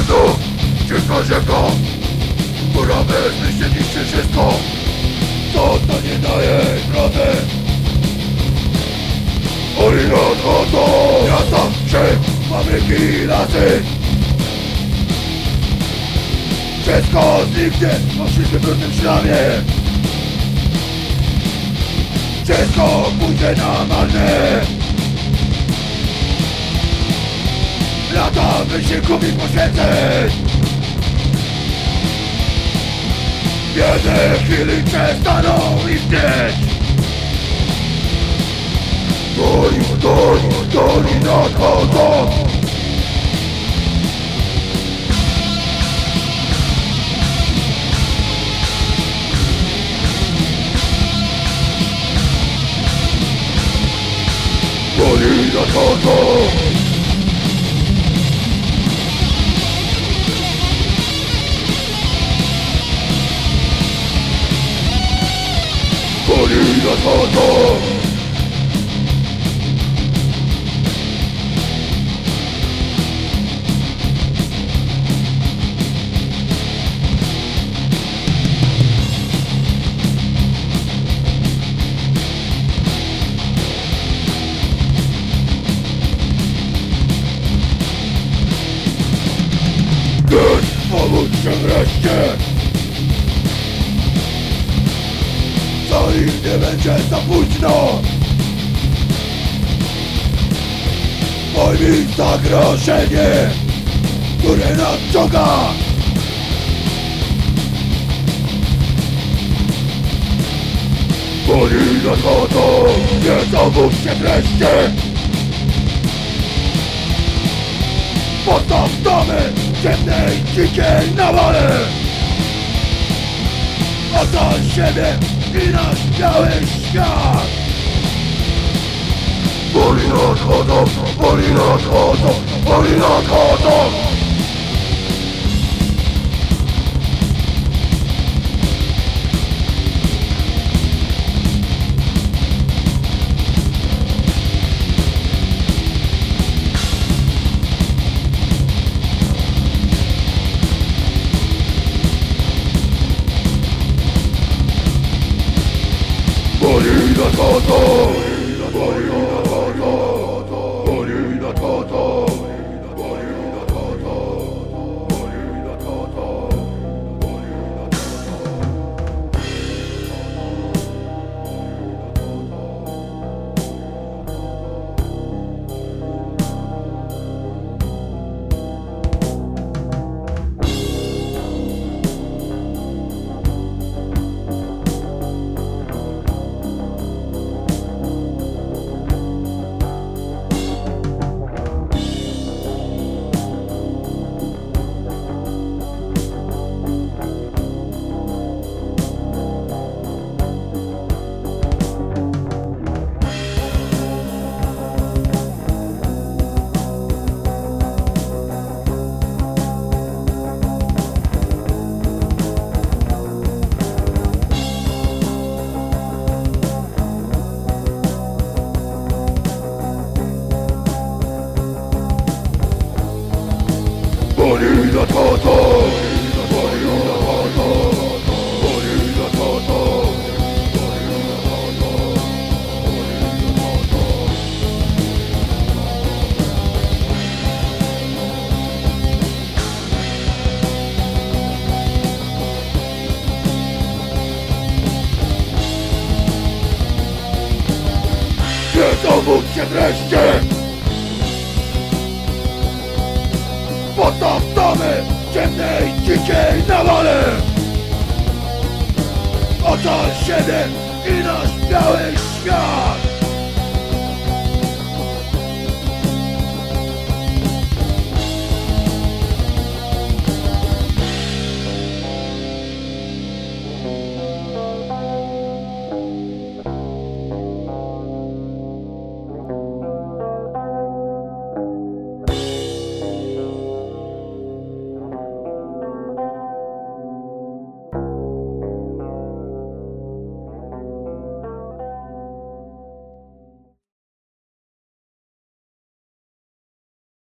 Jezu, ziemno Góra bez myśli niszczy wszystko To. To nie daje rady. Oni odchodzą Miasta, wsi, fabryki, lasy. Wszystko zniknie po wszystkim brudnym ślamie. Wszystko pójdzie na marne Lata wysiłków i poświęceń Jedne chwili przestaną istnieć. Doni, doni, doni nadchodzą Doni nadchodzą Doni nadchodzą Gdy pomóc się wreszcie Zanim nie będzie za późno. Pojmij zagrożenie Które nadciąga. Oni nadchodzą Nie zamów się wreszcie Postaw domy ciemnej, dzikiej nawale. Oddal siebie i nasz biały świat Boli nadchodzą, boli nadchodzą, boli nadchodzą nadchodzą, zamów się wreszcie! Postaw domy ciemnej, dzikiej nawale! Ocal siebie i nasz biały świat